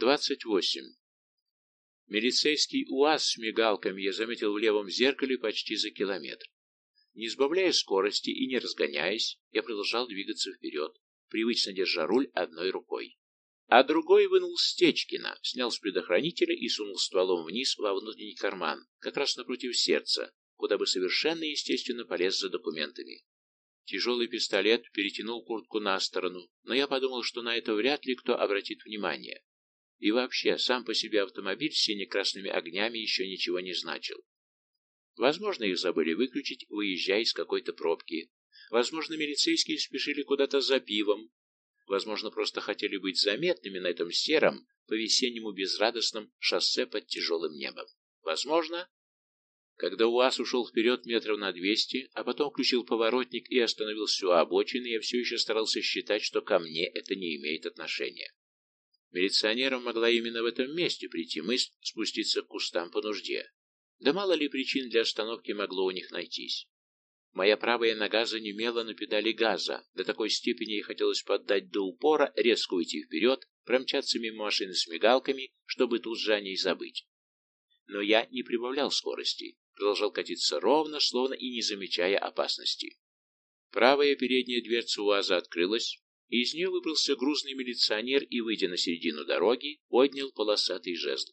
28. Милицейский УАЗ с мигалками я заметил в левом зеркале почти за километр. Не сбавляя скорости и не разгоняясь, я продолжал двигаться вперед, привычно держа руль одной рукой. А другой вынул Стечкина, снял с предохранителя и сунул стволом вниз во внутренний карман, как раз напротив сердца, куда бы совершенно естественно полез за документами. Тяжелый пистолет перетянул куртку на сторону, но я подумал, что на это вряд ли кто обратит внимание. И вообще, сам по себе автомобиль с сине-красными огнями еще ничего не значил. Возможно, их забыли выключить, выезжая из какой-то пробки. Возможно, милицейские спешили куда-то за пивом. Возможно, просто хотели быть заметными на этом сером, по-весеннему безрадостном шоссе под тяжелым небом. Возможно, когда УАЗ ушел вперед метров на двести, а потом включил поворотник и остановился у обочины, я все еще старался считать, что ко мне это не имеет отношения. Милиционерам могла именно в этом месте прийти мысль спуститься к кустам по нужде. Да мало ли причин для остановки могло у них найтись. Моя правая нога занемела на педали газа. До такой степени ей хотелось поддать до упора, резко уйти вперед, промчаться мимо машины с мигалками, чтобы тут же о ней забыть. Но я не прибавлял скорости, продолжал катиться ровно, словно и не замечая опасности. Правая передняя дверца УАЗа открылась, из нее выбрался грузный милиционер и, выйдя на середину дороги, поднял полосатый жезл.